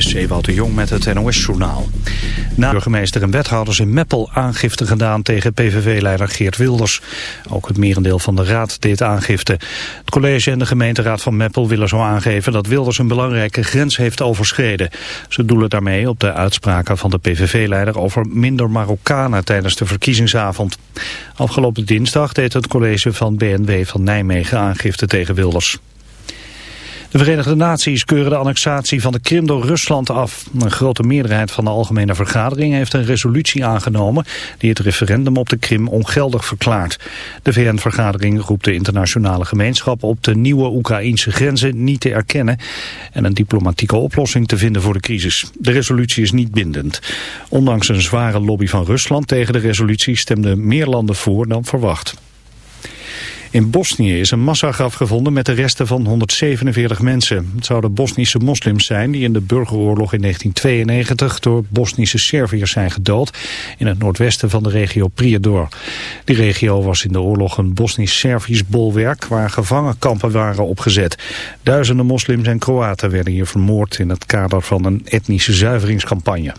is de Jong met het NOS-journaal. Na burgemeester en wethouders in Meppel aangifte gedaan tegen PVV-leider Geert Wilders. Ook het merendeel van de raad deed aangifte. Het college en de gemeenteraad van Meppel willen zo aangeven dat Wilders een belangrijke grens heeft overschreden. Ze doelen daarmee op de uitspraken van de PVV-leider over minder Marokkanen tijdens de verkiezingsavond. Afgelopen dinsdag deed het college van BNW van Nijmegen aangifte tegen Wilders. De Verenigde Naties keuren de annexatie van de Krim door Rusland af. Een grote meerderheid van de Algemene Vergadering heeft een resolutie aangenomen die het referendum op de Krim ongeldig verklaart. De VN-vergadering roept de internationale gemeenschap op de nieuwe Oekraïnse grenzen niet te erkennen en een diplomatieke oplossing te vinden voor de crisis. De resolutie is niet bindend. Ondanks een zware lobby van Rusland tegen de resolutie stemden meer landen voor dan verwacht. In Bosnië is een massagraf gevonden met de resten van 147 mensen. Het zouden Bosnische moslims zijn die in de burgeroorlog in 1992 door Bosnische Serviërs zijn gedood in het noordwesten van de regio Prijedor. Die regio was in de oorlog een Bosnisch-Servisch bolwerk waar gevangenkampen waren opgezet. Duizenden moslims en Kroaten werden hier vermoord in het kader van een etnische zuiveringscampagne.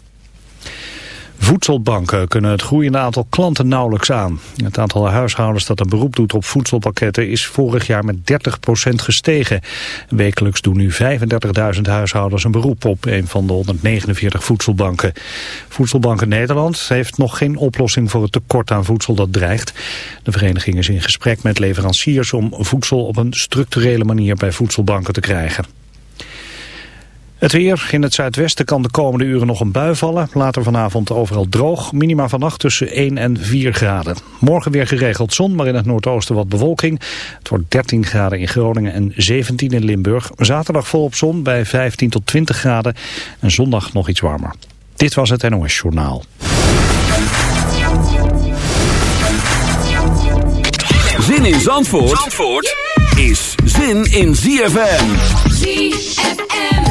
Voedselbanken kunnen het groeiende aantal klanten nauwelijks aan. Het aantal huishoudens dat een beroep doet op voedselpakketten is vorig jaar met 30% gestegen. Wekelijks doen nu 35.000 huishoudens een beroep op een van de 149 voedselbanken. Voedselbanken Nederland heeft nog geen oplossing voor het tekort aan voedsel dat dreigt. De vereniging is in gesprek met leveranciers om voedsel op een structurele manier bij voedselbanken te krijgen. Het weer. In het zuidwesten kan de komende uren nog een bui vallen. Later vanavond overal droog. Minima vannacht tussen 1 en 4 graden. Morgen weer geregeld zon, maar in het noordoosten wat bewolking. Het wordt 13 graden in Groningen en 17 in Limburg. Zaterdag volop zon bij 15 tot 20 graden. En zondag nog iets warmer. Dit was het NOS Journaal. Zin in Zandvoort, Zandvoort is zin in ZFM. ZFM.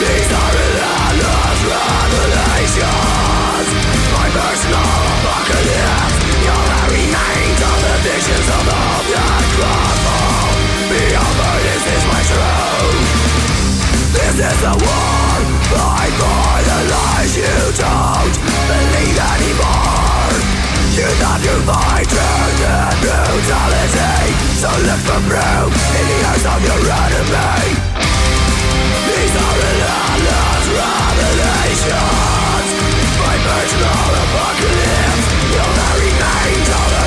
These are relentless revelations My You're of the visions of black is my truth This is the war! do not divide truth and brutality So look for proof in the eyes of your enemy These are revelations personal apocalypse the of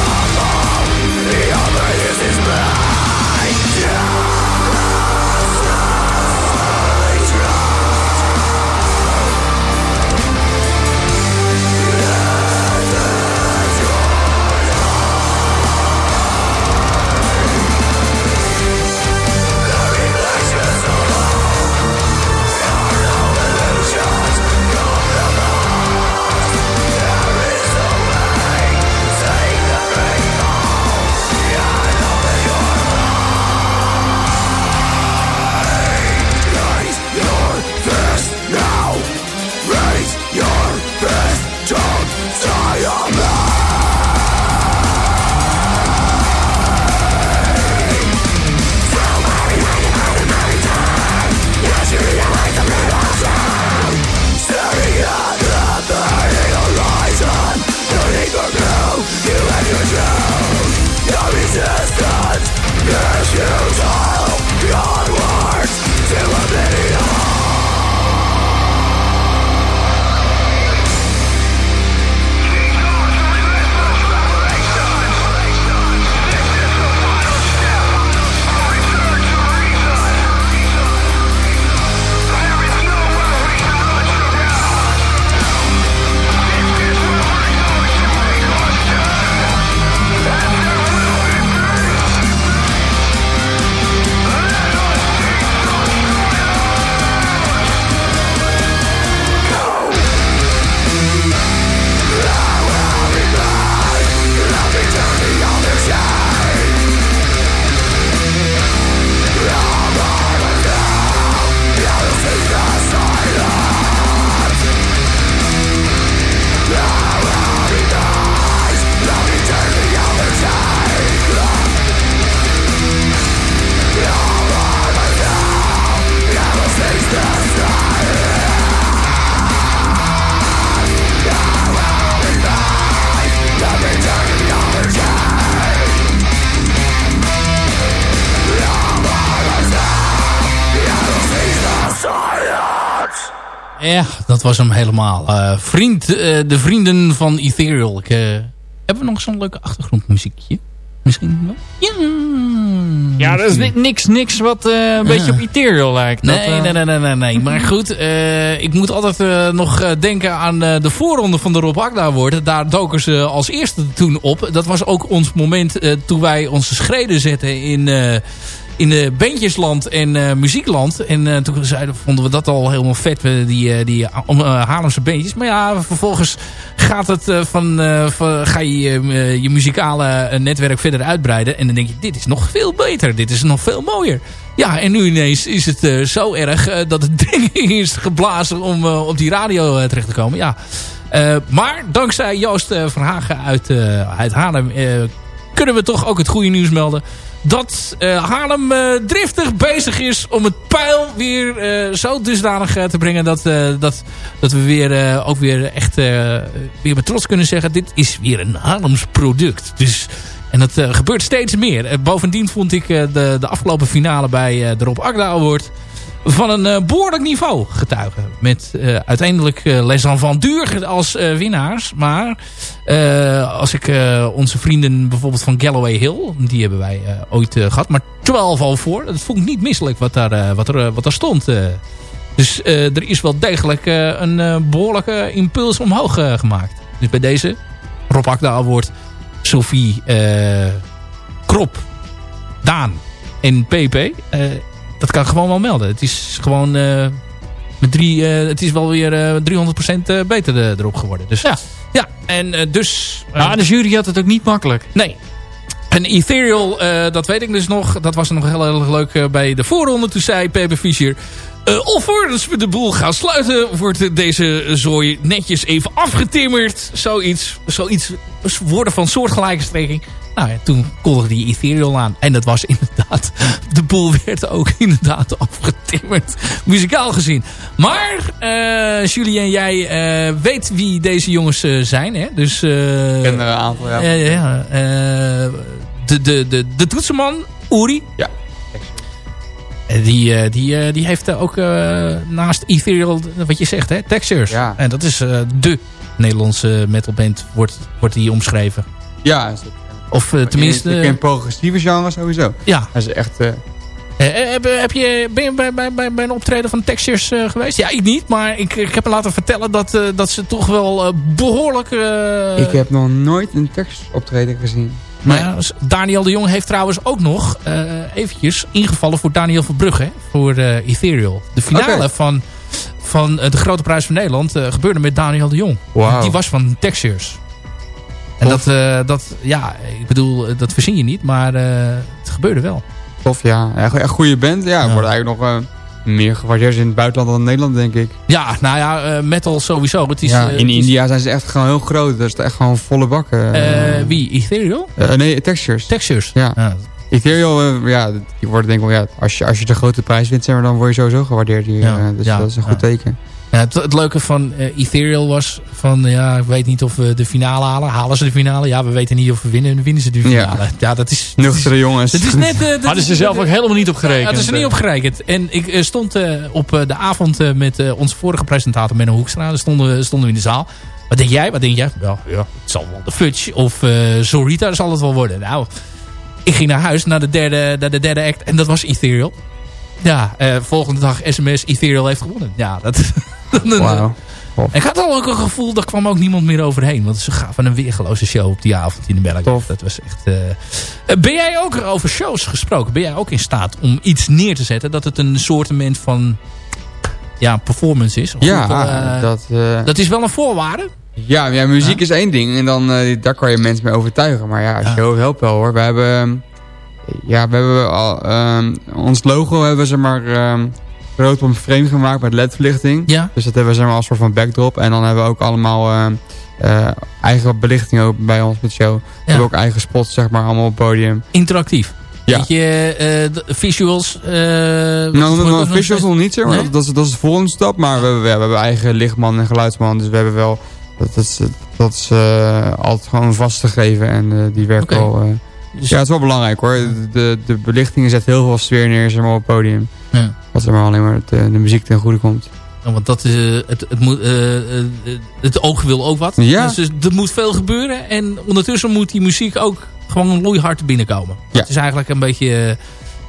crumble The is blood dat was hem helemaal. Uh, vriend, de vrienden van Ethereal. Ik, hebben we nog zo'n leuke achtergrondmuziekje? Misschien wel? Ja. Ja, dat is niks, niks wat een beetje op Ethereal lijkt. Nee, dat, nee, nee, nee, nee, nee. Maar goed, ik moet altijd nog denken aan de voorronde van de Rob Agda worden. Daar doken ze als eerste toen op. Dat was ook ons moment toen wij onze schreden zetten in in de bandjesland en uh, muziekland. En uh, toen zeiden, vonden we dat al helemaal vet, die, uh, die Haarlemse bandjes. Maar ja, vervolgens gaat het van, van, ga je je muzikale netwerk verder uitbreiden. En dan denk je, dit is nog veel beter. Dit is nog veel mooier. Ja, en nu ineens is het zo erg dat het ding is geblazen om op die radio terecht te komen. Ja. maar dankzij Joost Verhagen uit, uit Haarlem kunnen we toch ook het goede nieuws melden dat uh, Haarlem uh, driftig bezig is om het pijl weer uh, zo dusdanig te brengen dat, dat, dat we weer, ook weer echt weer met trots kunnen zeggen dit is weer een Haarlems product. Dus, en dat gebeurt steeds meer. bovendien vond ik de, de afgelopen finale bij de Rob Agda Award van een uh, behoorlijk niveau getuigen. Met uh, uiteindelijk uh, Les Enfants Duur als winnaars. Maar als ik onze vrienden bijvoorbeeld van Galloway Hill... die hebben wij ooit gehad. Maar 12 al voor. Dat vond ik niet misselijk wat daar, wat er, wat daar stond. dus er is wel degelijk een behoorlijke impuls omhoog gemaakt. Dus bij deze Rob Akda Award Sophie Krop Daan en PP dat kan ik gewoon wel melden. Het is gewoon uh, met drie, uh, het is wel weer uh, 300% beter erop geworden. Dus ja, ja en dus... nou, de jury had het ook niet makkelijk. Nee. En Ethereal, dat weet ik dus nog. Dat was nog heel erg leuk bij de voorronde. Toen zei Pepe Fischer... Uh, of voordat we de boel gaan sluiten, wordt deze zooi netjes even afgetimmerd. Zoiets, zoiets woorden van soortgelijke strekking. Nou ja, toen kondigde die Ethereal aan. En dat was inderdaad... De boel werd ook inderdaad afgetimmerd. Muzikaal gezien. Maar, uh, Julien, jij uh, weet wie deze jongens uh, zijn. Hè? Dus, Ik ken er een aantal, ja. ja de, de, de, de toetsenman, Uri. Ja. Die, die, die heeft ook naast Ethereal, wat je zegt, hè, Textures. Ja. En dat is de Nederlandse metalband, wordt, wordt die omschreven. Ja, of uh, tenminste... Ik ken progressieve genre sowieso. Ja. Dat is echt... Uh... heb, heb, je, ben je bij, bij, bij, een optreden van Textures uh, geweest? Ja, ik niet. Maar ik, ik heb me laten vertellen dat, uh, dat ze toch wel behoorlijk... Ik heb nog nooit een Textures optreden gezien. Maar ja, Daniel de Jong heeft trouwens ook nog eventjes ingevallen voor Daniel Verbrugge. Voor Ethereal. De finale okay. van, van de Grote Prijs van Nederland gebeurde met Daniel de Jong. Wow. Die was van Textures. En dat, uh, dat, ja, ik bedoel, dat verzin je niet, maar uh, het gebeurde wel. Tof, ja. Echt goede band. Ja, ja. wordt eigenlijk nog uh, meer gewaardeerd in het buitenland dan in Nederland, denk ik. Ja, nou ja, metal sowieso. Het is, ja, in het India is... zijn ze echt gewoon heel groot. Dat is echt gewoon volle bakken. wie? Ethereal? nee, Textures. Textures? Ja. ja. Ethereal, ja, die worden denk ik wel, ja, als je, als je de grote prijs wint, dan word je sowieso gewaardeerd hier. Ja. dus dat is een goed teken. Ja, het, het, leuke van uh, Ethereal was van, ja, ik weet niet of we de finale halen. Halen ze de finale? Ja, we weten niet of we winnen. Winnen ze de finale? Ja, ja dat is... Nuchtere jongens. Het is net... Uh, Hadden ze zelf ook helemaal niet op gerekend. Hadden ze niet op gerekend. En ik uh, stond op de avond met onze vorige presentator Menno Hoekstra. Daar stonden, stonden we in de zaal. Wat denk jij? Wat denk jij? Ja, ja het zal wel de Fudge of Zorita zal het wel worden. Nou, ik ging naar huis, naar de derde, naar de derde act. En dat was Ethereal. Ja, volgende dag sms, Ethereal heeft gewonnen. Ja, dat... Wow. Ik had al ook een gevoel, daar kwam ook niemand meer overheen. Want ze gaven een weergeloze show op die avond in de Berg. Dat was echt... Uh... Ben jij ook over shows gesproken? Ben jij ook in staat om iets neer te zetten dat het een soortement van ja, performance is? Of ja, uh, dat... Uh... Dat is wel een voorwaarde. Ja, ja muziek ja. is één ding. En dan, daar kan je mensen mee overtuigen. Maar ja, show helpt wel hoor. We hebben... Ja, we hebben al... Um, ons logo hebben ze maar... Um, rood op een frame gemaakt met ledverlichting. Ja. Dus dat hebben we zeg maar als soort van backdrop. En dan hebben we ook allemaal uh, uh, eigen belichting ook bij ons met show. We hebben ook eigen spots zeg maar allemaal op podium. Interactief. Ja. Weet je, uh, visuals? nou, nou visuals nog niet zeg maar. Nee? Dat, is, dat is de volgende stap. Maar we, we, hebben eigen lichtman en geluidsman. Dus we hebben wel... Dat is, dat is altijd gewoon vastgegeven. En die werkt okay. wel... Dus ja, het is wel belangrijk hoor. De, de belichting zet heel veel sfeer neer zeg maar, op het podium. Ja. Wat er maar alleen maar de, de muziek ten goede komt. Want dat, uh, het, het, moet, uh, het oog wil ook wat. Ja. Dus er moet veel gebeuren. En ondertussen moet die muziek ook gewoon loeihard binnenkomen. Ja. Dat is eigenlijk een beetje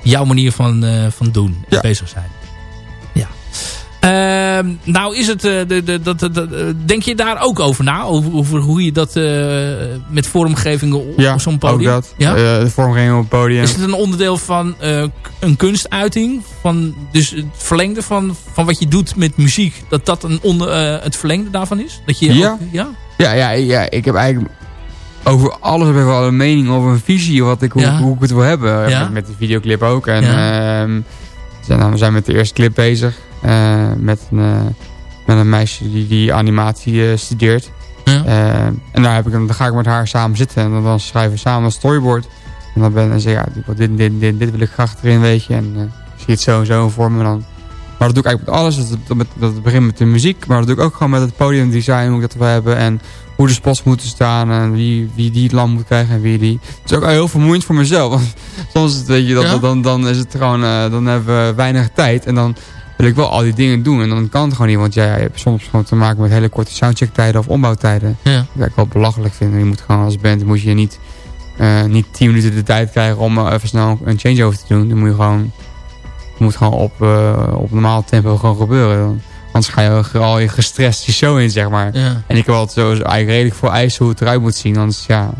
jouw manier van, van doen. Ja. Bezig zijn. Uh, nou is het, de, de, de, denk je daar ook over na? Over, over hoe je dat uh, met vormgevingen op ja, zo'n podium? Ook dat. Ja, de vormgeving op het podium. Is het een onderdeel van een kunstuiting? Van, dus het verlengde van, van wat je doet met muziek, dat dat een onder, het verlengde daarvan is? Dat je ja. Ook, ja? Ja, ja, ja, ik heb eigenlijk over alles heb ik wel een mening of een visie wat ik, hoe, Ja. hoe ik het wil hebben. Ja. Met, met de videoclip ook. En Ja. ehm, we zijn met de eerste clip bezig. Eh, met, een, eh, met een meisje die, die animatie eh, studeert. Ja. En daar heb ik, dan ga ik met haar samen zitten. En dan, schrijven we samen een storyboard. En dan ben ik zeg ja, dit, dit, dit, dit, dit wil ik graag erin, weet je. En ik zie het zo en zo voor me. Dan. Maar dat doe ik eigenlijk met alles. Dat, dat, dat begint met de muziek. Maar dat doe ik ook gewoon met het podiumdesign. Hoe ik dat wil hebben. En hoe de spots moeten staan. En wie, wie die het land moet krijgen en wie die. Het is ook heel vermoeiend voor mezelf. Want soms weet je, dat, Ja? dan, dan is het gewoon... dan hebben we weinig tijd. En dan wil ik wel al die dingen doen. En dan kan het gewoon niet. Want ja, je hebt soms gewoon te maken met hele korte soundchecktijden of opbouwtijden. Ja. Dat ik wel belachelijk vind. Je moet gewoon als band moet je niet, eh, niet 10 minuten de tijd krijgen om uh, even snel een changeover te doen. Dan moet je gewoon, moet gewoon op, uh, op normaal tempo gewoon gebeuren. Dan, anders ga je al je gestrest je show in, zeg maar. Ja. En ik wil het zo eigenlijk redelijk voor eisen hoe het eruit moet zien. Anders, ja,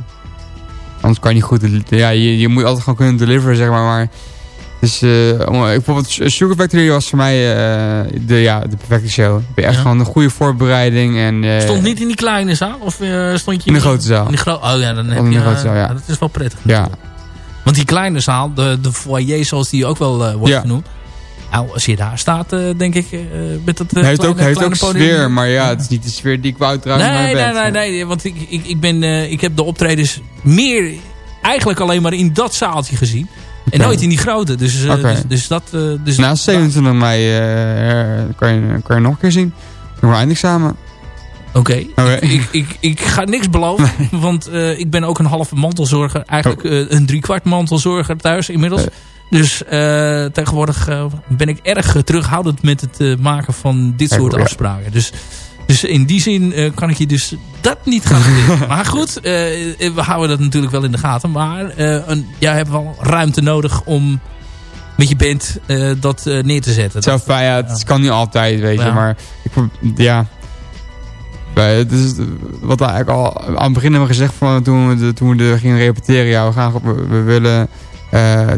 anders kan je niet goed... Ja, je, je moet altijd gewoon kunnen deliveren, zeg maar. Maar dus uh, bijvoorbeeld Sugar Factory was voor mij uh, de, ja, de perfecte show. Echt Ja. gewoon een goede voorbereiding. En, uh, Stond niet in die kleine zaal? Of uh, stond je in de grote zaal. In de gro oh ja, dan heb je... de grote zaal, ja. Dat is wel prettig. Ja. Want die kleine zaal, de, de foyer zoals die ook wel wordt genoemd. Nou, als je daar staat, eh, denk ik, eh, met dat eh, Hij heeft kleine, ook, heeft ook podium. sfeer, maar ja, het is niet de sfeer die ik wou trouwens Nee, nee, band. nee, nee, want ik, ik, ik, ben, eh, ik heb de optredens meer eigenlijk alleen maar in dat zaaltje gezien. En nooit in die grote. Dus, eh, dus, dus dat... eh, dus Na 27 mei eh, kan, je, kan je nog een keer zien. Doen we eindexamen. Oké. Ik, ik, ik, ik ga niks beloven. Want ik ben ook een halve mantelzorger. Eigenlijk Oh. een driekwart mantelzorger thuis inmiddels. Dus tegenwoordig ben ik erg terughoudend met het maken van dit soort afspraken. Dus, dus in die zin eh, kan ik je dus dat niet garanderen. maar goed, eh, we houden dat natuurlijk wel in de gaten. Maar een, jij hebt wel ruimte nodig om met je band dat neer te zetten. Fijn, ja, het kan niet altijd, weet je. Maar ik, ja... Het is wat we eigenlijk al aan het begin hebben gezegd van toen we, de, toen we gingen repeteren. Ja, we, gaan, we, we willen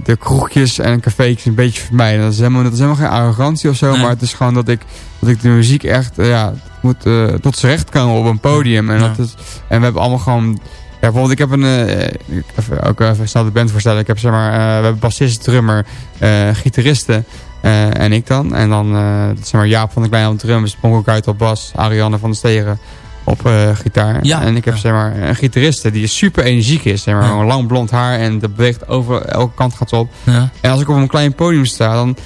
de kroegjes en cafeetjes een beetje vermijden. Dat is helemaal, dat is helemaal geen arrogantie of zo. Nee. Maar het is gewoon dat ik, dat ik de muziek echt eh, ja, moet, eh, tot z'n recht komen op een podium. En, Ja. dat is, en we hebben allemaal gewoon... Ja, bijvoorbeeld ik heb een... even, ook even snel de band voorstellen. Ik heb zeg maar... we hebben bassist, drummer, gitaristen. en ik dan. En dan zeg maar Jaap van der Klein op drums. Ponk ook uit op bas. Ariane van der Stegen op gitaar. Ja. En ik heb Ja. zeg maar een gitariste die super energiek is. Zeg maar, Ja. lang blond haar en dat beweegt over elke kant gaat op. Ja. En als ik op een klein podium sta, dan...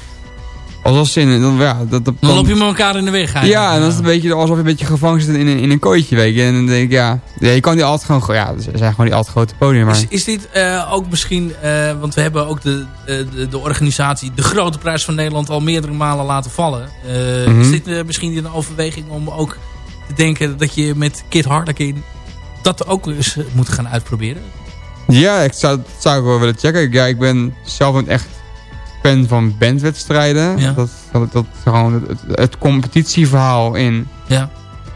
Alsof ze in... Dan, ja, dat, dat, Dan loop je met elkaar in de weg. ja, eigenlijk. en dan is het een beetje alsof je een beetje gevangen zit in een, in een kooitje, weet je. En dan denk ik, ja, ja je kan die altijd gewoon... Ja, er zijn gewoon die altijd grote podium, maar... Is, is dit eh, ook misschien, eh, want we hebben ook de, eh, de, de organisatie De Grote Prijs van Nederland al meerdere malen laten vallen. Mhm. Is dit misschien een overweging om ook te denken dat je met Kid Harlequin dat ook eens moet gaan uitproberen? Ja, ik zou, dat zou ik wel willen checken. Ja, ik ben zelf een echt fan van bandwedstrijden. Ja. Dat, dat, dat gewoon het, het competitieverhaal in... Ja.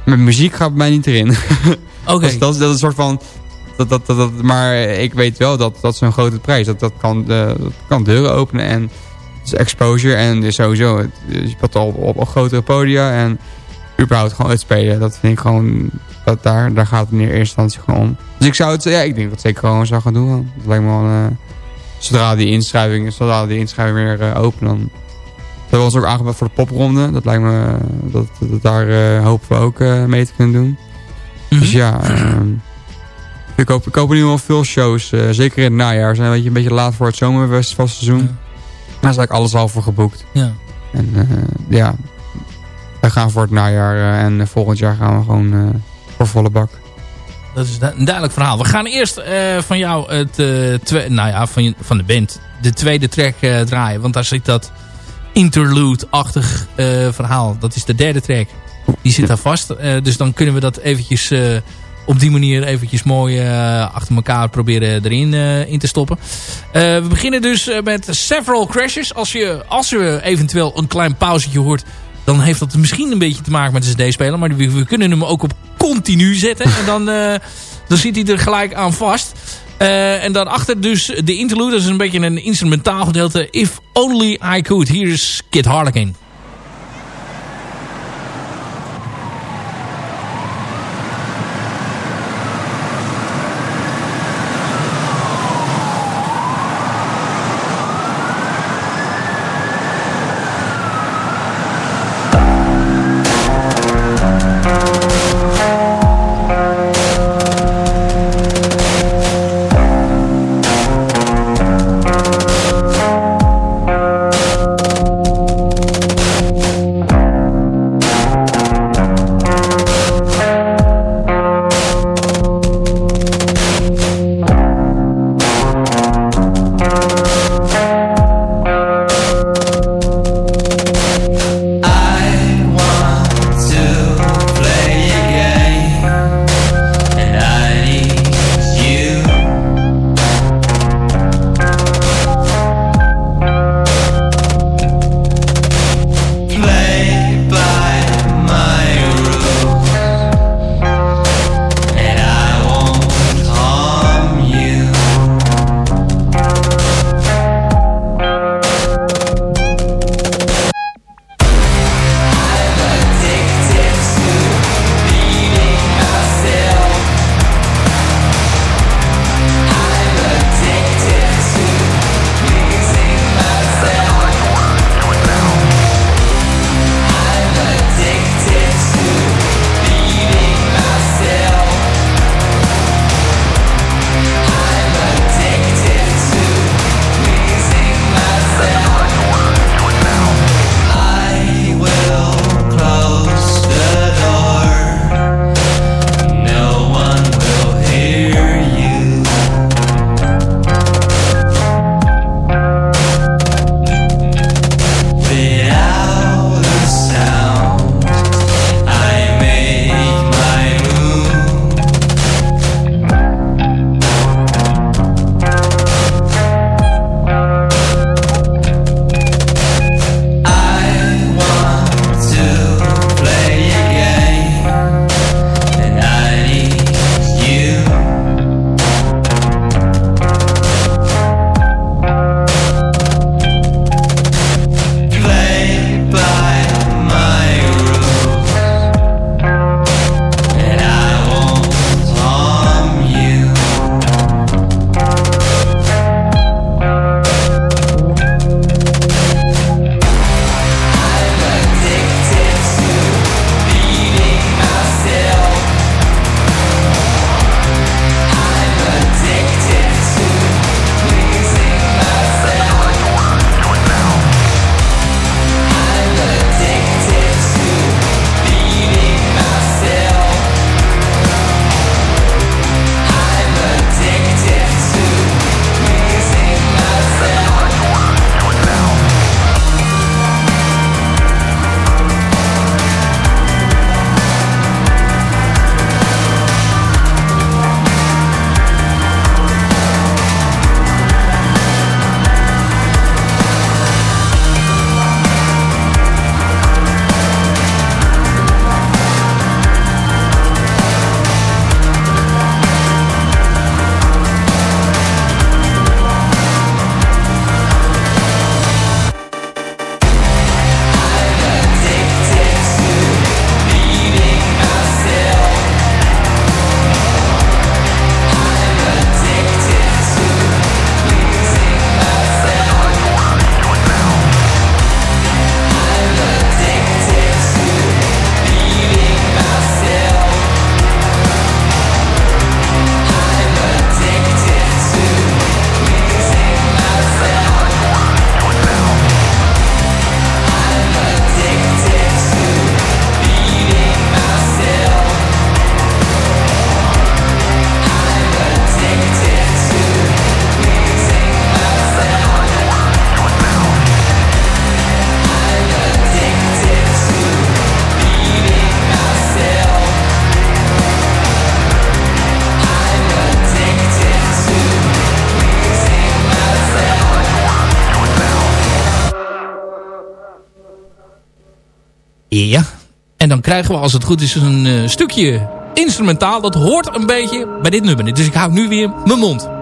Met muziek gaat bij mij niet erin. Oké. Dat, is- dat, is, dat is een soort van... Dat, dat, dat, dat- maar ik weet wel dat dat zo'n grote prijs. Dat, dat, kan, eh, dat kan deuren openen en het is exposure. En dus sowieso, het, je speelt al op, op grotere podia. En überhaupt gewoon uitspelen. Dat vind ik gewoon... Dat daar, daar gaat het in eerste instantie gewoon om. Dus ik zou het... Ja, ik denk dat ik zeker gewoon zou gaan doen. Dat lijkt me wel... eh, zodra die inschrijving, zodra die inschrijving weer eh, open, dan... We hebben ons ook aangebeld voor de popronde. Dat lijkt me... eh, Dat, dat, daar eh, hopen we ook mee te kunnen doen. Mhm. Dus ja, ehm, ik, hoop, ik hoop in ieder geval veel shows. zeker in het najaar. We zijn een beetje, een beetje laat voor het zomerfestivalseizoen. Ja. Daar is eigenlijk alles al voor geboekt. Ja. En ja, we gaan voor het najaar. en volgend jaar gaan we gewoon voor volle bak. Dat is een duidelijk verhaal. We gaan eerst eh, van jou het, twe- nou ja, van, van de band de tweede track eh, draaien. Want daar zit dat interlude-achtig verhaal. Dat is de derde track. Die zit daar vast. dus dan kunnen we dat eventjes op die manier eventjes mooi achter elkaar proberen erin in te stoppen. we beginnen dus met Several Crashes. Als je, als je eventueel een klein pauzetje hoort... dan heeft dat misschien een beetje te maken met de cd-speler. Maar we, we, kunnen hem ook op continu zetten. en dan, dan zit hij er gelijk aan vast. Uh, en daarachter dus de interlude. Dat is een beetje een instrumentaal gedeelte. If Only I Could. Hier is Kid Harlequin. En dan krijgen we als het goed is een stukje instrumentaal. Dat hoort een beetje bij dit nummer. Dus ik hou nu weer mijn mond.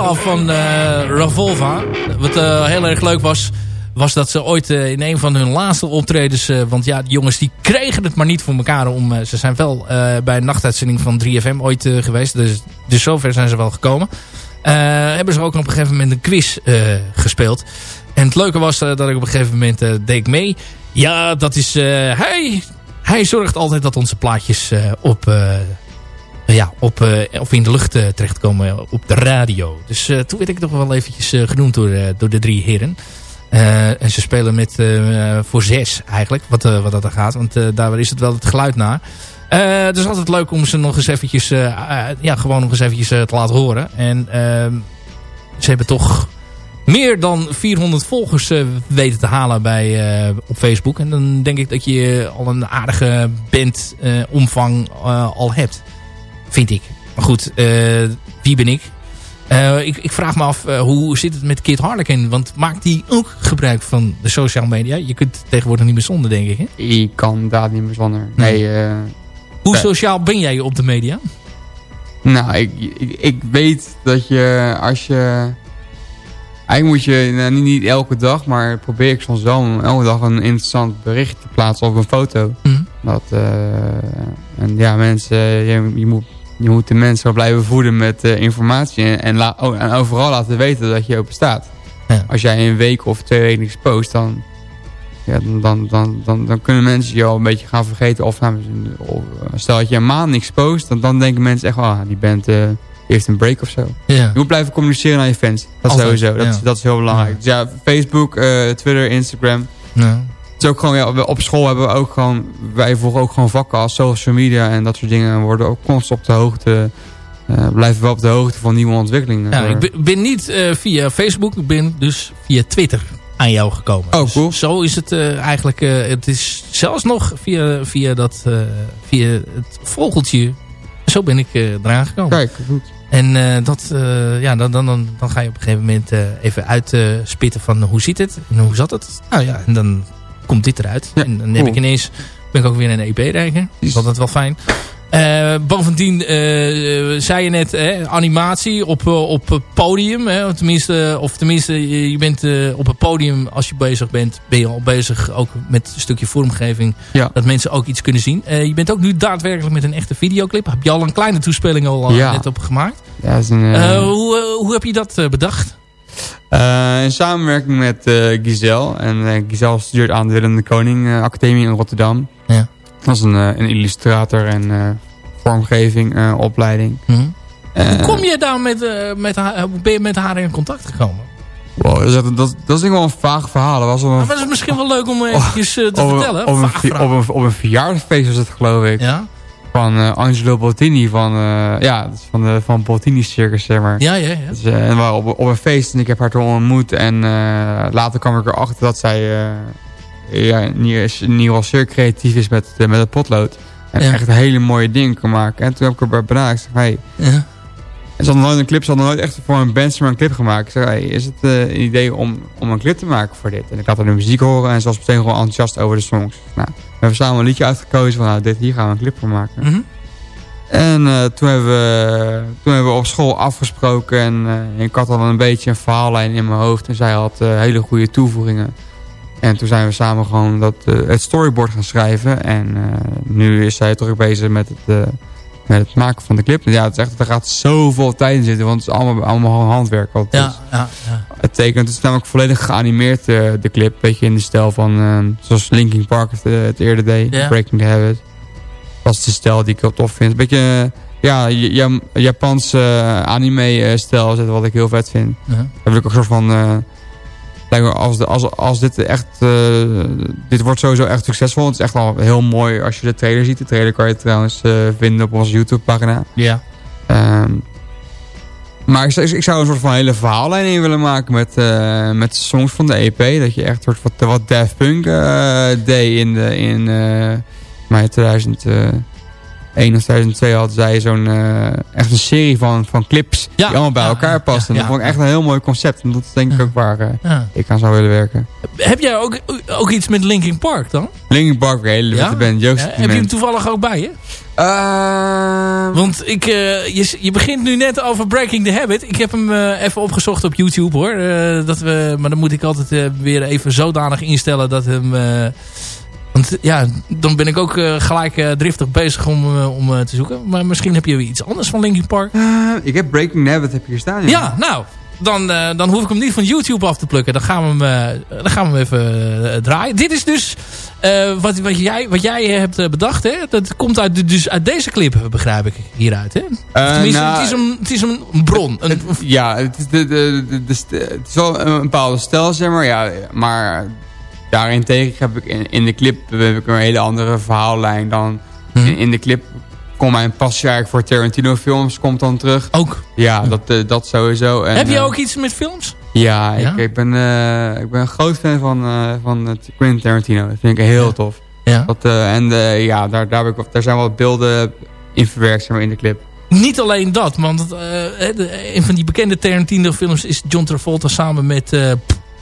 Van uh, Ravolva. Wat uh, heel erg leuk was, was dat ze ooit uh, in een van hun laatste optredens... want ja, die jongens die kregen het maar niet voor elkaar. Om, ze zijn wel bij een nachtuitzending van 3FM ooit geweest. Dus, dus zover zijn ze wel gekomen. hebben ze ook op een gegeven moment een quiz gespeeld. En het leuke was dat ik op een gegeven moment deed mee. Ja, dat is... hey, hij zorgt altijd dat onze plaatjes op ja, op, of in de lucht terechtkomen op de radio. Dus toen werd ik toch wel eventjes genoemd door, door de drie heren. en ze spelen met voor zes eigenlijk, wat, wat dat er gaat. Want daar is het wel het geluid naar. het is altijd leuk om ze nog eens eventjes, ja, gewoon nog eens eventjes te laten horen. En ehm, ze hebben toch meer dan 400 volgers uh, weten te halen bij, uh, op Facebook. En dan denk ik dat je al een aardige bandomvang uh, al hebt. Vind ik. Maar goed, wie ben ik? ik? Ik vraag me af, hoe zit het met Kit Harlequin? Want maakt die ook gebruik van de social media? Je kunt tegenwoordig niet meer zonder, denk ik. Hè? Je kan daar niet meer zonder. Nee, hoe sociaal ben jij op de media? Nou, ik, ik, ik weet dat je als je Eigenlijk moet je nou, niet, niet, elke dag, maar probeer ik soms wel om elke dag een interessant bericht te plaatsen of een foto. Mm. Dat, en ja, mensen, je, je, moet, je moet de mensen wel blijven voeden met uh, informatie en, en, oh, en, overal laten weten dat je open staat. Ja. Als jij een week of twee weken niks post, dan, ja, dan, dan, dan, dan, kunnen mensen je al een beetje gaan vergeten. Of, nou, stel dat je een maand niks post, dan, dan denken mensen echt, oh, die bent... Uh, heeft een break of zo. Ja. Je moet blijven communiceren naar je fans. Dat is sowieso. Dat, is, dat is heel belangrijk. Dus ja, Facebook, uh, Twitter, Instagram. Ja. Is ook gewoon, ja, op school hebben we ook gewoon... Wij volgen ook gewoon vakken als social media en dat soort dingen. En worden ook constant op de hoogte... Uh, blijven we op de hoogte van nieuwe ontwikkelingen. Ja, ik ben, niet uh, via Facebook, ik ben dus via Twitter aan jou gekomen. Oh, dus zo is het uh, eigenlijk. het is zelfs nog via, via, dat, via het vogeltje. Zo ben ik eraan gekomen. Kijk, goed. En uh, dat, uh, ja, dan, dan, dan, dan ga je op een gegeven moment uh, even uitspitten van hoe zit het en hoe zat het. Nou ja, en dan komt dit eruit. Ja, en dan heb ik ineens, ben ik ook weer een EP-rijker. Dat is altijd wel fijn. Uh, bovendien uh, zei je net animatie op, op podium. Hè, tenminste, of tenminste, je bent uh, op het podium als je bezig bent, ben je al bezig ook met een stukje vormgeving. Ja. Dat mensen ook iets kunnen zien. je bent ook nu daadwerkelijk met een echte videoclip. Heb je al een kleine toespeling al ja. net op gemaakt? Ja, is een, hoe, hoe heb je dat bedacht? In samenwerking met Giselle. En Giselle studeert aan de Willem de Koning Academie in Rotterdam. Ja. Dat is een, eh, een illustrator en uh, vormgeving uh, opleiding. Mm Hoe kom je daar met, met haar, ben je met haar in contact gekomen? Wow, dat, dat, dat is denk ik wel een vaag verhaal. Was een, was het misschien wel leuk om eventjes te vertellen? Op een, op, een, op een verjaardagsfeest was het geloof ik. Ja? Van uh, Angelo Bottini van, uh, ja, van, de, van Bottini Circus, zeg maar. Ja, ja, ja. Dus, uh, en we op, op een feest en ik heb haar toen ontmoet. En later kwam ik erachter dat zij ja, in ieder geval zeer creatief is met, met het potlood. En echt hele mooie dingen kan maken. En toen heb ik er benaderd. Ik zeg, hey, ja. En ze hadden nooit een clip, ze hadden nooit echt voor een band een clip gemaakt. Ik zeg, hey, is het een idee om, om een clip te maken voor dit? En ik had er de muziek horen en ze was meteen gewoon enthousiast over de songs. Nou, hebben samen een liedje uitgekozen van, nou, dit, hier gaan we een clip voor maken. Mm -hmm. En uh, toen, hebben we, toen hebben we op school afgesproken en uh, ik had al een beetje een verhaallijn in mijn hoofd. En zij had hele goede toevoegingen. En toen zijn we samen gewoon dat, het storyboard gaan schrijven. En nu is zij toch bezig met het, met het maken van de clip. Ja, het is echt, er gaat zoveel tijd in zitten, want het is allemaal, allemaal handwerk. ja, ja, ja. Het tekent, het is namelijk volledig geanimeerd, de clip. Beetje in de stijl van, zoals Linkin Park het, het eerder deed, Breaking the Habit. Dat is de stijl die ik heel tof vind. Een beetje ja, Japanse anime-stijl, wat ik heel vet vind. -huh. Daar wil ik ook een soort van als, de, als, als dit echt... Uh, dit wordt sowieso echt succesvol. Het is echt wel heel mooi als je de trailer ziet. De trailer kan je trouwens uh, vinden op onze YouTube pagina. Ja. Um, maar ik, ik, zou een soort van hele verhaallijn in willen maken met, uh, met songs van de EP. Dat je echt soort wat, wat Daft Punk deed in, de, in mei 2000... 1 of 2002 hadden zij zo'n uh, echt een serie van, van clips die allemaal bij elkaar pasten. en dat vond ik echt een heel mooi concept. En dat is denk ik ook waar uh, ik aan zou willen werken. Heb jij ook, ook iets met Linkin Park dan? Linkin Park, een hele ja? band. Joost heb je hem toevallig ook bij je? Uh... Want ik, je, je begint nu net over Breaking the Habit. Ik heb hem even opgezocht op YouTube hoor. dat we, maar dan moet ik altijd weer even zodanig instellen dat hem want ja, dan ben ik ook uh, gelijk uh, driftig bezig om, uh, om te zoeken. Maar misschien heb je iets anders van Linkin Park. ik heb Breaking Habit heb je staan. Ja, ja nou. dan, dan hoef ik hem niet van YouTube af te plukken. Dan gaan we hem, dan gaan we hem even draaien. Dit is dus wat, wat, jij, wat jij hebt bedacht. Hè? Dat komt uit, dus uit deze clip, begrijp ik hieruit. Hè? Tenminste, nou, het, is een, het is een bron. Een, ja, het is, de, de, de, het is wel een bepaalde stijl, zeg maar. Ja, maar daarentegen heb ik in, in de clip heb ik een hele andere verhaallijn dan mhm. in, in, de clip. Kom mijn passie eigenlijk voor Tarantino films komt dan terug. Ook? Ja, Dat, uh, dat sowieso. En, heb je eh, ook iets met films? Ja, Ik, ik, ben, uh, ik ben een groot fan van, uh, van Quentin Tarantino. Dat vind ik heel tof. Ja. Dat, en ja, daar, daar, heb ik, daar zijn wat beelden in verwerkt in de clip. Niet alleen dat, want een van die bekende Tarantino films is John Travolta samen met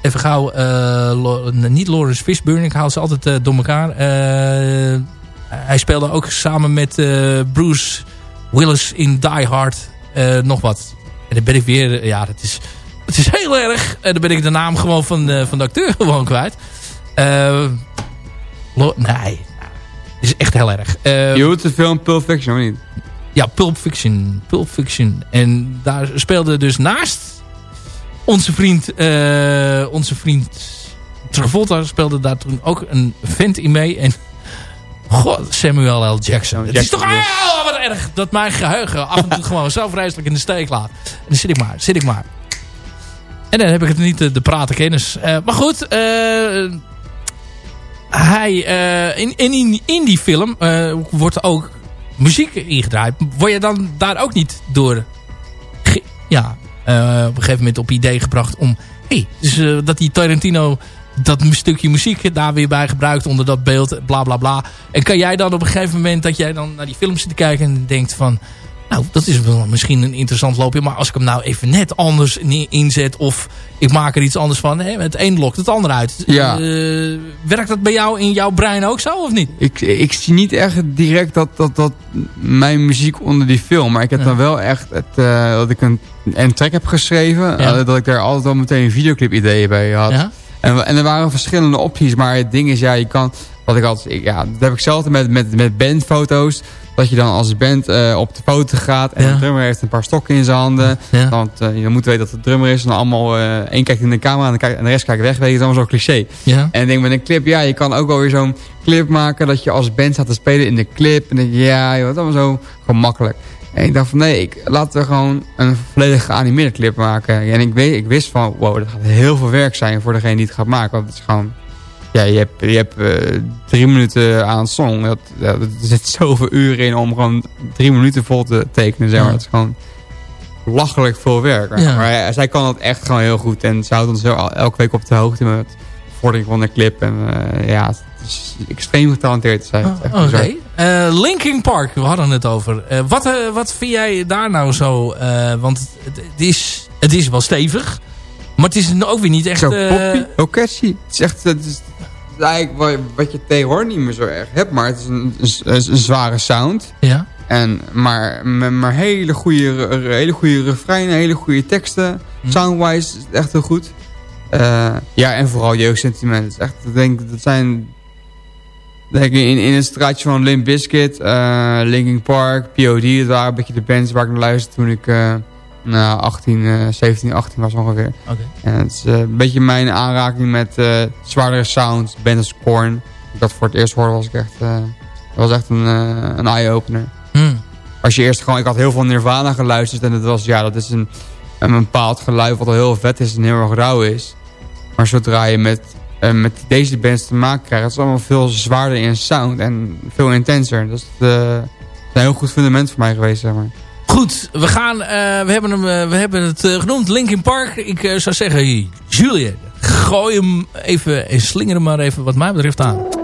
even gauw, uh, niet Lawrence Fishburne, ik haal ze altijd uh, door elkaar. Uh, hij speelde ook samen met Bruce Willis in Die Hard nog wat. En dan ben ik weer, ja, het is, het is heel erg. En dan ben ik de naam gewoon van, van de acteur gewoon kwijt. nee, het is echt heel erg. Je hoort de film Pulp Fiction, of niet? Ja, Pulp Fiction. Pulp Fiction. En daar speelde dus naast onze vriend, uh, onze vriend Travolta speelde daar toen ook een vent in mee. En God, Samuel L. Jackson. Het is toch oh, wat erg dat mijn geheugen af en toe gewoon zo vreselijk in de steek laat. En dan zit ik maar, zit ik maar. En dan heb ik het niet de, de praten kennis. Uh, maar goed, uh, hij, in, in, in die film wordt ook muziek ingedraaid. Word je dan daar ook niet door ja, uh, op een gegeven moment op idee gebracht om... Hey, dus, uh, dat die Tarantino dat stukje muziek daar weer bij gebruikt onder dat beeld, bla bla bla. En kan jij dan op een gegeven moment dat jij dan naar die film zit te kijken en denkt van... Nou, dat is wel misschien een interessant loopje. Maar als ik hem nou even net anders inzet... of ik maak er iets anders van... Hè, het een lokt het ander uit. Ja. Uh, werkt dat bij jou in jouw brein ook zo, of niet? Ik, ik zie niet echt direct dat, dat, dat mijn muziek onder die film... maar ik heb dan wel echt het, uh, dat ik een, een track heb geschreven... Ja. dat ik daar altijd al meteen een videoclip ideeën bij had. Ja. En, en er waren verschillende opties, maar het ding is... ja, je kan... Wat ik altijd, ja, dat heb ik zelf met, met, met bandfoto's dat je dan als band uh, op de foto gaat en de drummer heeft een paar stokken in zijn handen. Want uh, je moet weten dat de drummer is en dan allemaal uh, één kijkt in de camera en, de rest kijkt weg. Weet je, is allemaal zo cliché. Ja. En ik denk met een clip, ja, je kan ook wel weer zo'n clip maken dat je als band staat te spelen in de clip. En dan ja, je wordt allemaal zo gemakkelijk. En ik dacht van nee, ik, laten we gewoon een volledig geanimeerde clip maken. En ik, weet, ik wist van, wow, dat gaat heel veel werk zijn voor degene die het gaat maken. Want het is gewoon ja, je hebt, je hebt uh, drie minuten aan song. Dat, ja, er zit zoveel uren in om gewoon drie minuten vol te tekenen. Zeg maar. Het is gewoon lachelijk veel werk. Ja. Maar ja, zij kan dat echt gewoon heel goed. En ze houdt ons elke week op de hoogte met vordering van de clip. En uh, ja, het is extreem getalenteerd. Zij. Oh, Oké. Okay. Uh, Linkin Park, we hadden het over. wat, wat vind jij daar nou zo? want het, het, is, het is wel stevig. Maar het is ook weer niet echt... Zo poppy, catchy. Het is echt... Het is, eigenlijk wat je tegenwoordig niet meer zo erg hebt. Maar het is een, een, een zware sound. Ja. En, maar, maar hele goede, hele goede refreinen, hele goede teksten. Hm. Soundwise is het echt heel goed. Uh, ja, en vooral jeugdsentiment. Echt, ik denk, dat zijn... Denk in, in het straatje van Limp Bizkit, uh, Linkin Park, P.O.D. Dat waren een beetje de bands waar ik naar luisterde toen ik... Uh, nou, 18, uh, 17, 18 was ongeveer. Okay. En het is uh, een beetje mijn aanraking met uh, zwaardere sounds, bands Korn. Ik dat voor het eerst hoorde was ik echt, uh, was echt een, een eye-opener. Hmm. Als je eerst gewoon, ik had heel veel Nirvana geluisterd en het was, ja, dat is een, een bepaald geluid wat al heel vet is en heel erg rauw is. Maar zodra je met, met deze bands te maken krijgt, het is allemaal veel zwaarder in sound en veel intenser. Dat is een heel goed fundament voor mij geweest, zeg maar. Goed, we, gaan, uh, we, hebben hem, uh, we hebben het uh, genoemd, Linkin Park. Ik zou zeggen, Julien, gooi hem even en slinger hem maar even wat mij betreft aan.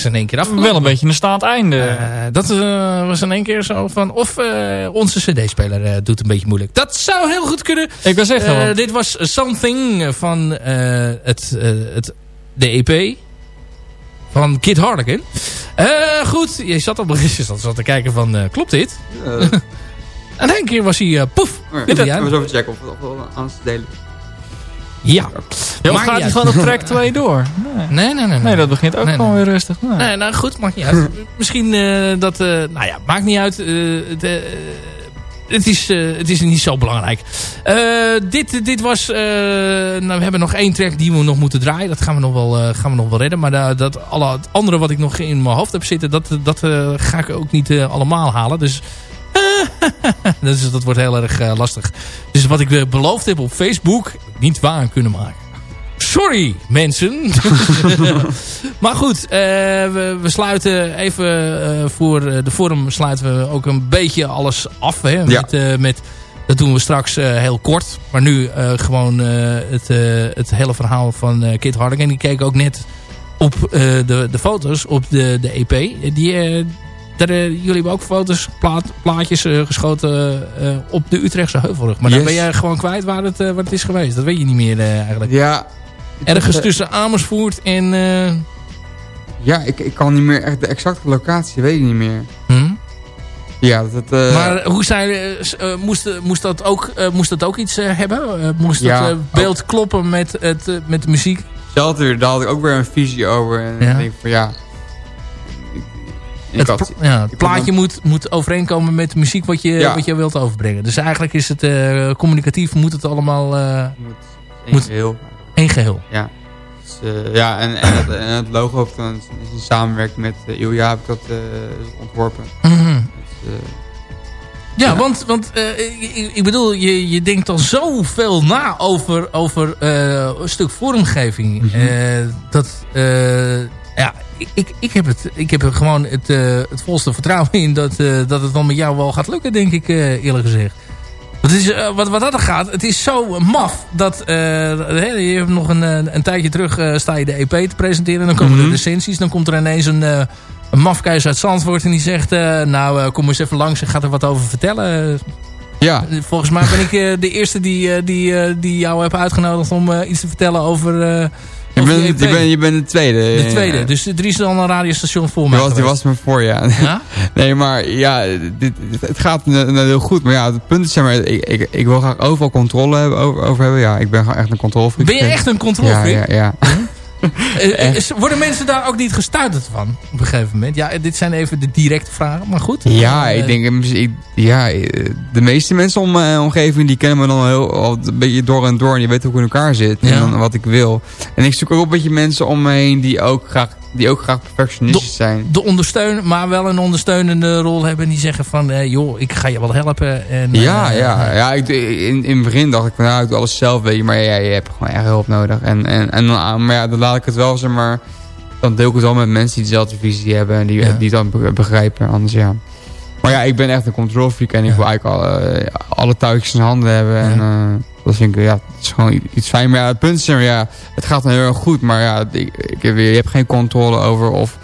Is in één keer afgelopen. Wel een beetje een staand einde. Uh, dat uh, was in één keer zo van... Of uh, onze cd-speler doet een beetje moeilijk. Dat zou heel goed kunnen. Ik was zeggen. dit was Something van het, het, de EP van Kid Harlequin. goed, je zat op een zat, zat te kijken van... klopt dit? en in één keer was hij poef. Ja. We even checken of we aan te delen. Ja. ja of gaat hij gewoon op track 2 door? Nee. Nee, nee, nee, nee. dat begint ook gewoon weer rustig. Nee. nee, nou goed, maakt niet uit. Misschien uh, dat... Uh, nou ja, maakt niet uit. Uh, het is, het is niet zo belangrijk. dit, dit was... nou, we hebben nog één track die we nog moeten draaien. Dat gaan we nog wel, gaan we nog wel redden. Maar dat alle andere wat ik nog in mijn hoofd heb zitten... dat, dat ga ik ook niet allemaal halen. Dus dus dat wordt heel erg uh, lastig. Dus wat ik uh, beloofd heb op Facebook, niet waar kunnen maken. Sorry, mensen. maar goed, uh, we, we, sluiten even voor de forum sluiten we ook een beetje alles af. Hè, met, met, dat doen we straks heel kort. Maar nu gewoon het, het hele verhaal van Kit Harding. En ik keek ook net op de, de foto's op de, de EP. Die, daar, jullie hebben ook foto's, plaat, plaatjes uh, geschoten uh, op de Utrechtse Heuvelrug. Maar yes. dan ben jij gewoon kwijt waar het, waar het is geweest. Dat weet je niet meer eigenlijk. Ja. Ergens tussen Amersfoort en... Ja, ik, ik kan niet meer echt de exacte locatie, weet ik niet meer. Hm? Ja, dat, maar hoe zijn, moest, moest, dat ook, moest dat ook iets hebben? moest ja, het beeld kloppen met, het, met de muziek? Zelfde, daar had ik ook weer een visie over. En ja. denk van ja, het, ja, het plaatje moet, moet overeenkomen met de muziek wat je, wat je wilt overbrengen. Dus eigenlijk is het uh, communicatief, moet het allemaal... Uh, moet één geheel. Geheel. Ja. Dus, uh, ja, en, en, het, en het logo is een samenwerking met uh, Ilja heb ik dat ontworpen. Mm -hmm. dus, ja, ja, want, want ik, ik, bedoel, je, je denkt al zoveel na over, over een stuk vormgeving. Mm -hmm. dat ik, ik, heb het, ik heb er gewoon het, uh, het volste vertrouwen in dat, uh, dat het dan met jou wel gaat lukken, denk ik uh, eerlijk gezegd. Wat, is, wat, wat dat gaat, het is zo maf dat je hebt nog een, een tijdje terug sta je de EP te presenteren. En dan komen mm -hmm. de recensies. Dan komt er ineens een, een mafkeis uit Zandvoort en die zegt... nou, kom eens even langs en gaat er wat over vertellen. Ja. Volgens mij ben ik de eerste die, die, die jou heb uitgenodigd om iets te vertellen over je bent, je, bent, je bent de tweede. De tweede. Dus er is dan een radiostation voor mij was, Die was me voor, ja. ja? nee, maar ja, dit, het gaat heel goed. Maar ja, het punt is, zeg maar, ik, ik, ik wil graag overal controle hebben, over, over hebben. Ja, ik ben gewoon echt een controlefreak. Ben je echt een controlefreak? Ja, ja, ja. Eh, eh, worden mensen daar ook niet gestuiterd van op een gegeven moment? Ja, dit zijn even de directe vragen, maar goed. Ja, ik denk, ik, ja, de meeste mensen om mijn omgeving die kennen me dan heel, al een beetje door en door. En die weten hoe ik in elkaar zit en wat ik wil. En ik zoek ook een beetje mensen om me heen die ook graag die ook graag perfectionistisch zijn. De ondersteunen, maar wel een ondersteunende rol hebben. Die zeggen van, eh, joh, ik ga je wel helpen. En, ja, ja, ja. Ik, in, in het begin dacht ik van, nou, ik doe alles zelf, weet je. Maar ja, je hebt gewoon echt hulp nodig. En, en, en, maar ja, dan laat ik het wel, zeg maar... Dan deel ik het wel met mensen die dezelfde visie hebben. En die, die het dan begrijpen. Anders ja. Maar ja, ik ben echt een control freak. En ik wil eigenlijk alle, alle touwtjes in handen hebben. En, uh, dat vind ik, ja, het is gewoon iets fijn. Maar ja, het punt is, ja, het gaat dan heel erg goed. Maar ja, ik, ik je hebt geen controle over of,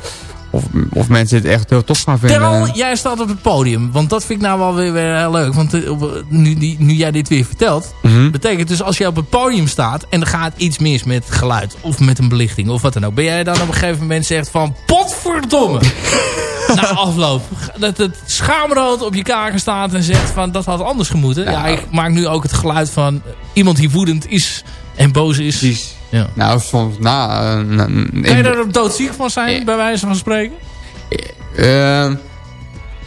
of, of mensen het echt heel tof gaan vinden. Terwijl jij staat op het podium. Want dat vind ik nou wel weer, weer heel leuk. Want uh, nu, die, nu jij dit weer vertelt. Mm -hmm. Betekent dus als jij op het podium staat. En er gaat iets mis met geluid. Of met een belichting. Of wat dan ook. Ben jij dan op een gegeven moment zegt van. Potverdomme. na afloop. Dat het schaamrood op je kaken staat en zegt van dat had anders gemoeten. Ja, ja ik maak nu ook het geluid van iemand die woedend is en boos is. Precies. Ja. Nou, soms na... Uh, kan je er doodziek van zijn, bij wijze van spreken? Uh,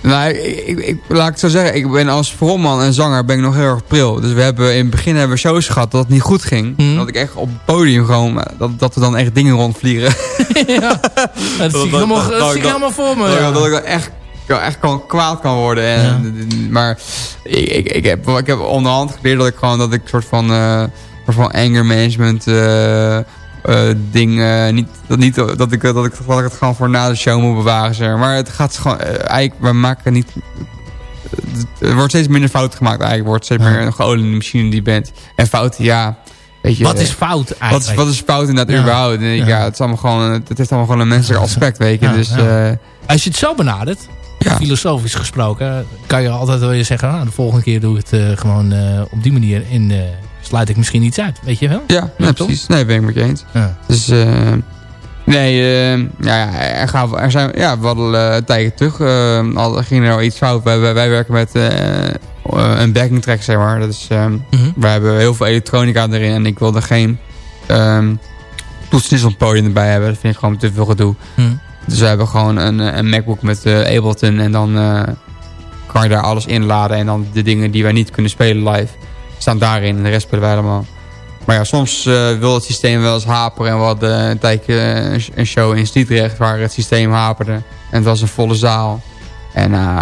nou, ik, ik, laat ik het zo zeggen. Ik ben als frontman en zanger ben ik nog heel erg pril. Dus we hebben in het begin hebben we shows gehad dat het niet goed ging. Hmm. Dat ik echt op het podium gewoon... Dat, dat er dan echt dingen rondvliegen. ja, dat zie ik helemaal, dat, zie ik helemaal voor me. Ja. Dat ik dan echt, echt kan, kwaad kan worden. En, Maar ik, ik, ik, heb, ik heb onderhand geleerd dat ik gewoon... Dat ik een soort van... Uh, van anger management... Uh, uh, ding. Uh, niet, dat, niet dat, ik, dat, ik, dat ik het gewoon voor na de show moet bewaren. Zeg. Maar het gaat gewoon... Eigenlijk, we maken niet... Er wordt steeds minder fout gemaakt eigenlijk. wordt steeds meer een geoliede machine die bent. En fouten, ja... Weet je, wat is fout eigenlijk? Wat is, wat is fout inderdaad ja. überhaupt? Ja. ja. het, is allemaal gewoon, het heeft allemaal gewoon een menselijk aspect, weet je. Dus, Als je het zo benadert, filosofisch gesproken, kan je altijd wel je zeggen, ah, de volgende keer doe ik het gewoon op die manier in sluit ik misschien iets uit. Weet je wel? Ja, nee, precies. Nee, ben ik met je eens. Ja. Dus, uh, nee, uh, ja, er, gaan, er zijn, ja, we hadden uh, een tijdje terug, al ging er al iets fout. Wij, wij werken met een backing track, zeg maar. Dat is, mm -hmm. We hebben heel veel elektronica erin en ik wilde geen um, toetsen op het podium erbij hebben. Dat vind ik gewoon te veel gedoe. Mm. Dus we hebben gewoon een, een MacBook met Ableton en dan kan je daar alles inladen. En dan de dingen die wij niet kunnen spelen live staan daarin en de rest spelen wij allemaal. Maar ja, soms uh, wil het systeem wel eens haperen. En we hadden een tijdje een show in Stietrecht waar het systeem haperde. En het was een volle zaal. En uh,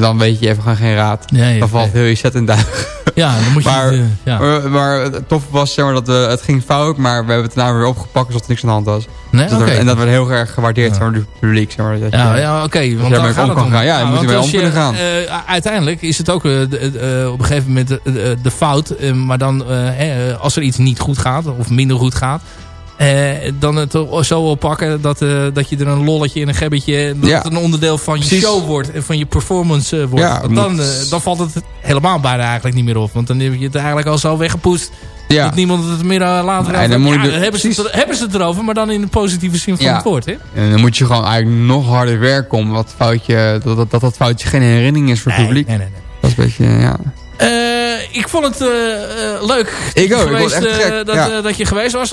dan weet je even geen raad. Nee, dan valt heel je set in duigen. Ja, dan moet je... maar, uh, ja. maar, maar, het toffe was zeg maar, dat uh, het ging fout, maar we hebben het daarna weer opgepakt alsof er niks aan de hand was. Nee, dus okay. en dat werd heel erg gewaardeerd ja. door het publiek. Zeg maar, dat ja, je, ja oké. Okay, want om kan gaan. Ja, je moet ermee om kunnen gaan. uiteindelijk is het ook op een gegeven moment de fout. maar dan als er iets niet goed gaat of minder goed gaat uh, dan het zo oppakken dat, uh, dat je er een lolletje en een gebbetje... dat ja. het een onderdeel van je Precies. show wordt en van je performance uh, wordt. Ja, dan, dan valt het helemaal bijna eigenlijk niet meer op. Want dan heb je het eigenlijk al zo weggepoest Ja. Dat niemand het meer later nee, dan, hebben, ze het, hebben ze het erover, maar dan in de positieve zin van het woord. Hè? En dan moet je gewoon eigenlijk nog harder werken om wat foutje, dat, dat, dat foutje geen herinnering is voor het publiek. Nee, nee, nee. Dat is een beetje, ja... Uh, ik vond het uh, leuk ik ook, geweest, ik dat, ja. dat je geweest was.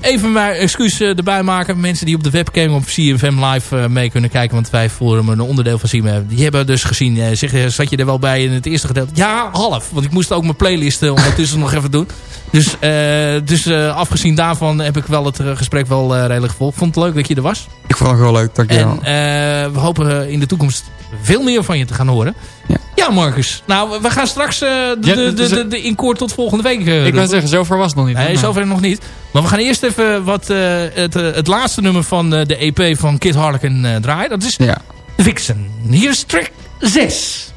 even mijn excuus erbij maken. Mensen die op de webcam op CFM Live mee kunnen kijken. Want wij voeren een onderdeel van CFM. Die hebben dus gezien. zeg, zat je er wel bij in het eerste gedeelte? Ja, half. Want ik moest ook mijn playlist ondertussen nog even doen. Dus, dus afgezien daarvan heb ik wel het gesprek wel redelijk gevolgd. Vond het leuk dat je er was. Ik vond het wel leuk, dankjewel. En we hopen in de toekomst veel meer van je te gaan horen. Ja. Ja, Marcus. Nou, we gaan straks uh, de, ja, de, de, de, de inkoor tot volgende week. Uh, ik wil zeggen, zover was het nog niet. Nee, zover nog niet. Maar we gaan eerst even wat, uh, het, het laatste nummer van de EP van Kid Harlequin draaien. Dat is ja. Vixen. Hier is track 6.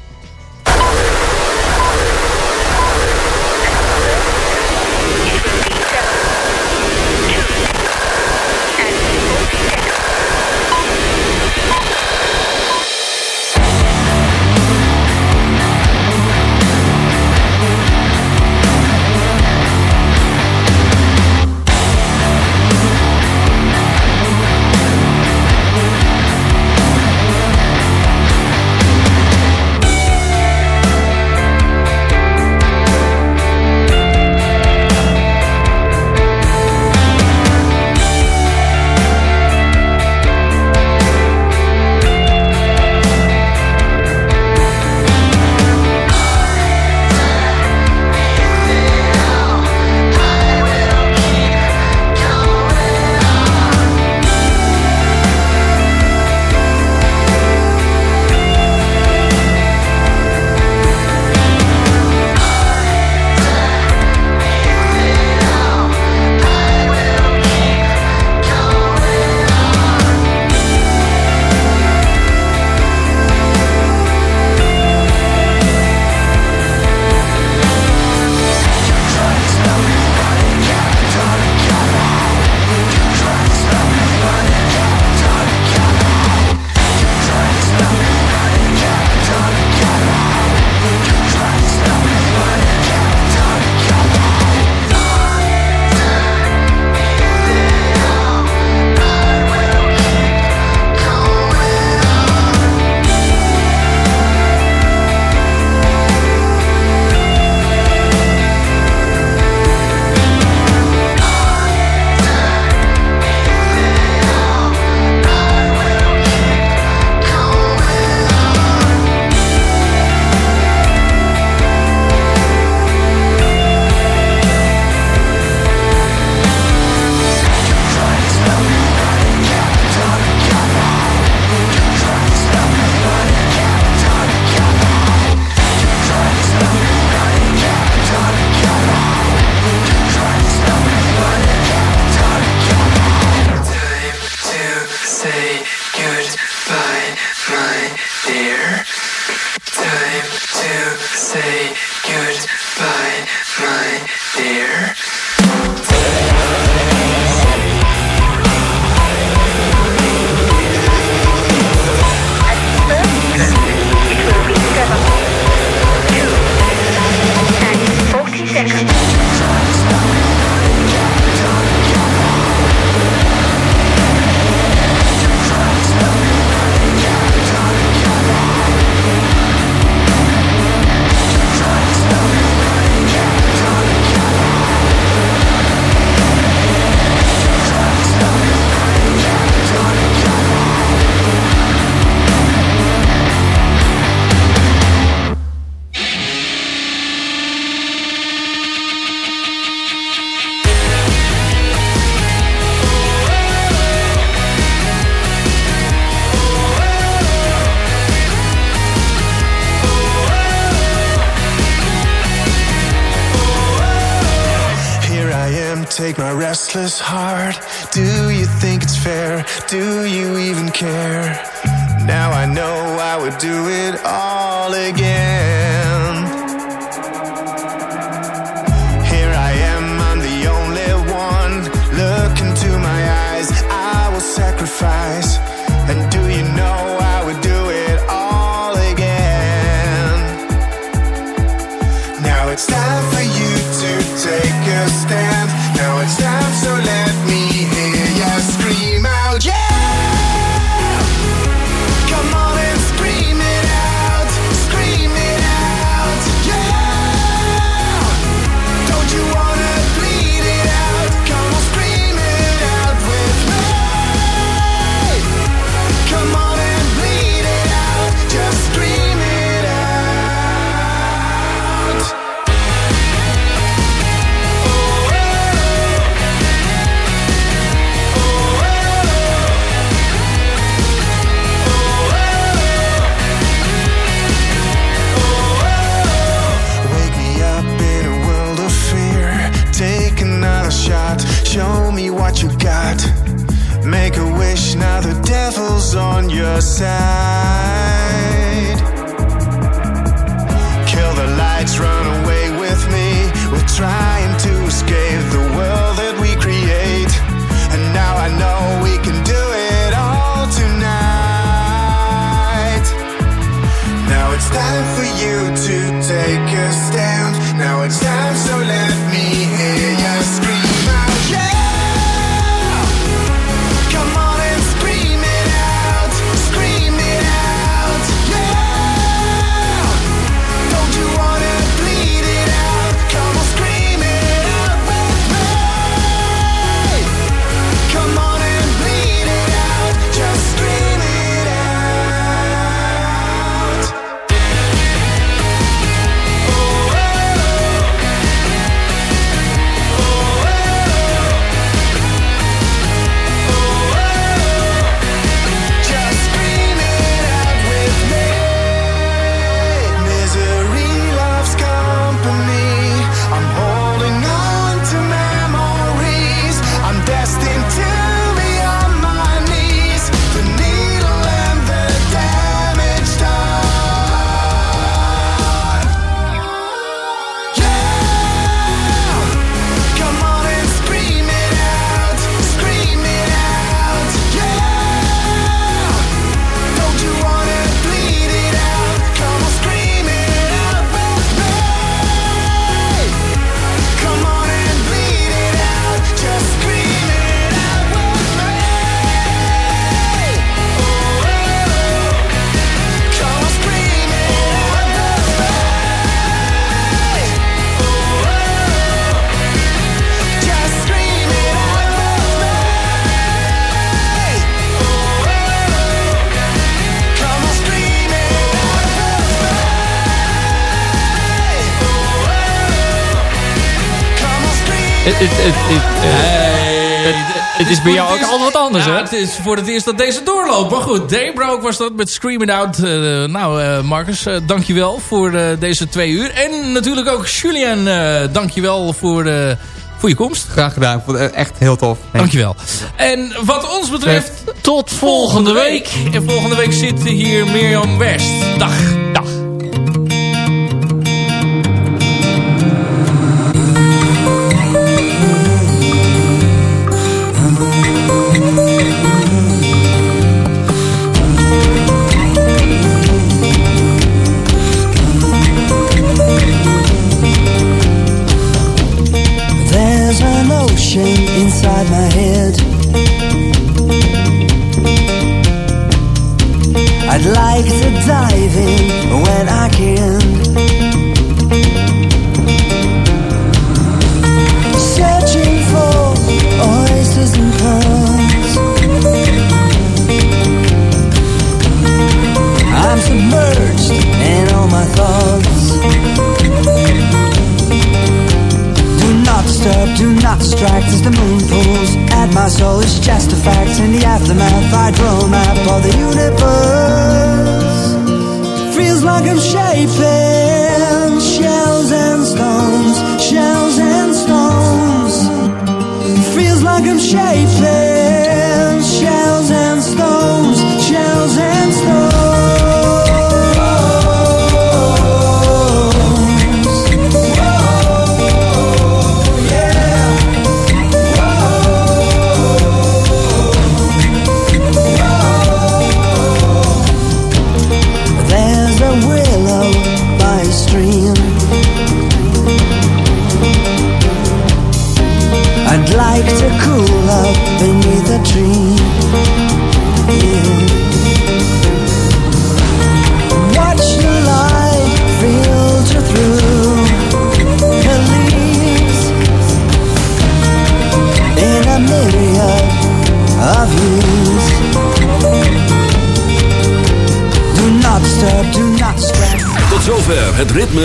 Bij jou ook altijd wat anders, hè? Het is voor het eerst dat deze doorloopt. Maar goed, Daybroke was dat met Screaming Out. Uh, nou, uh, Marcus, uh, dankjewel voor deze twee uur. En natuurlijk ook Julian, dankjewel voor, voor je komst. Graag gedaan, vond het echt heel tof. Dankjewel. En wat ons betreft, tot volgende week. En volgende week zit hier Mirjam West. Dag. Inside my head.